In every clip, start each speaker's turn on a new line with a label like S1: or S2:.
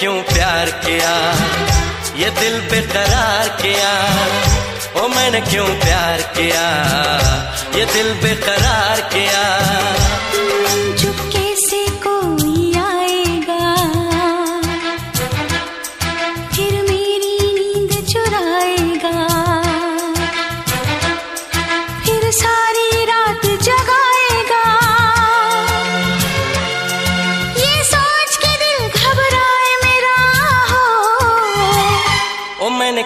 S1: क्यों प्यार किया? ये दिल बेकरार किया। ओ, मैंने क्यों प्यार किया? ये दिल बेकरार किया।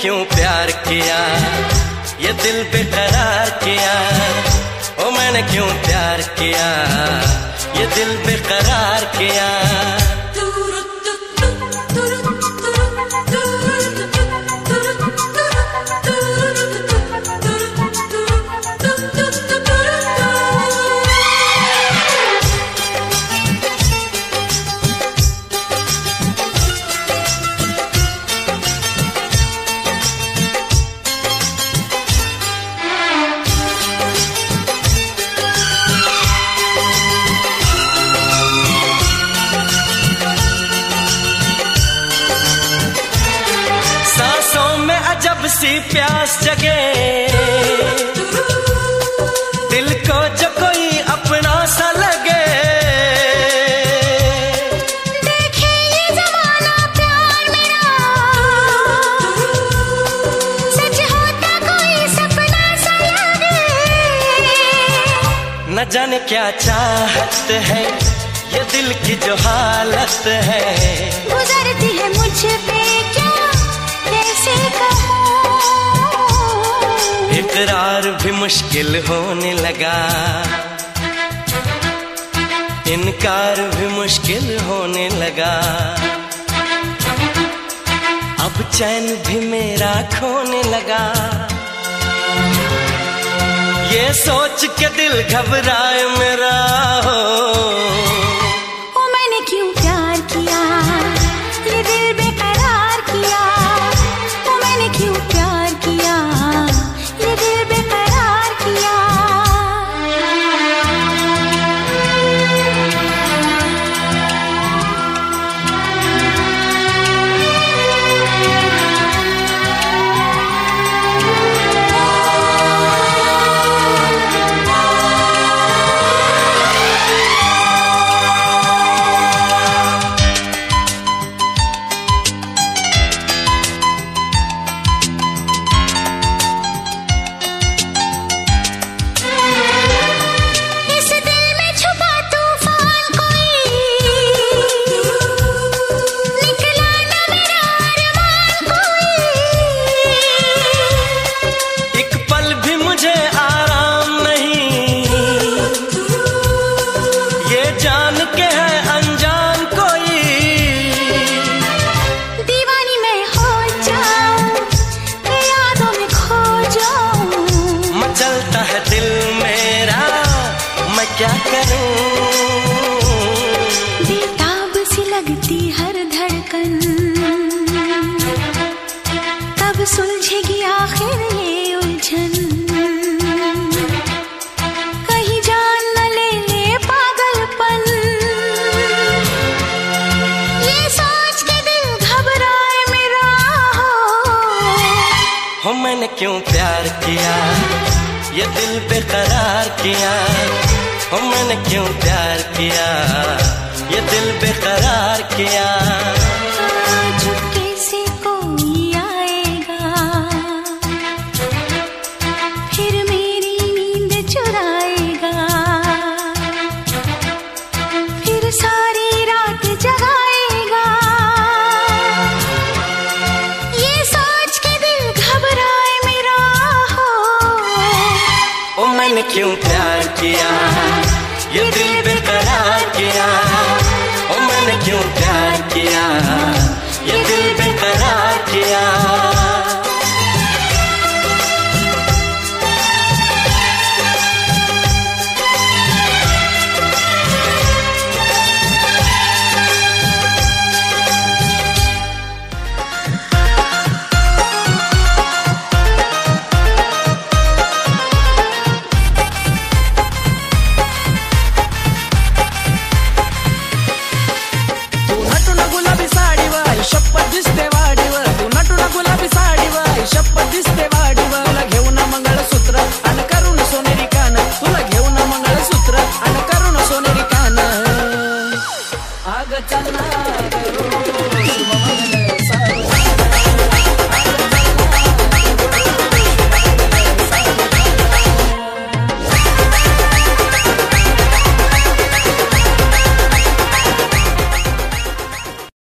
S1: क्यों प्यार किया? ये दिल बेकरार किया। ओ, मैंने क्यों प्यार किया? ये दिल बेकरार किया। सी प्यास जगे। दिल को जो कोई अपना सा लगे।
S2: देखे ये जमाना प्यार मेरा। सच होता कोई सपना सा लगे
S1: न जाने क्या चाहत है ये दिल की जो हालत है।
S2: गुजरती है मुझ पे
S1: मुश्किल होने लगा। इनकार भी मुश्किल होने लगा। अब चैन भी मेरा खोने लगा। ये सोच के दिल घबराए मेरा हो।
S2: क्या
S1: करूँ।
S2: बेताब सी लगती हर धड़कन। कब सुलझेगी आखिर ये उलझन। कहीं जान न ले ले पागलपन। ये सोच के दिल घबराए मेरा हो।
S1: हो मैंने क्यों प्यार किया? ये दिल बेकरार किया? मैंने क्यों प्यार किया? ये दिल बेकरार किया? मैंने क्यों प्यार किया? ये दिल बेकरार किया। ओ मैंने क्यों प्यार किया?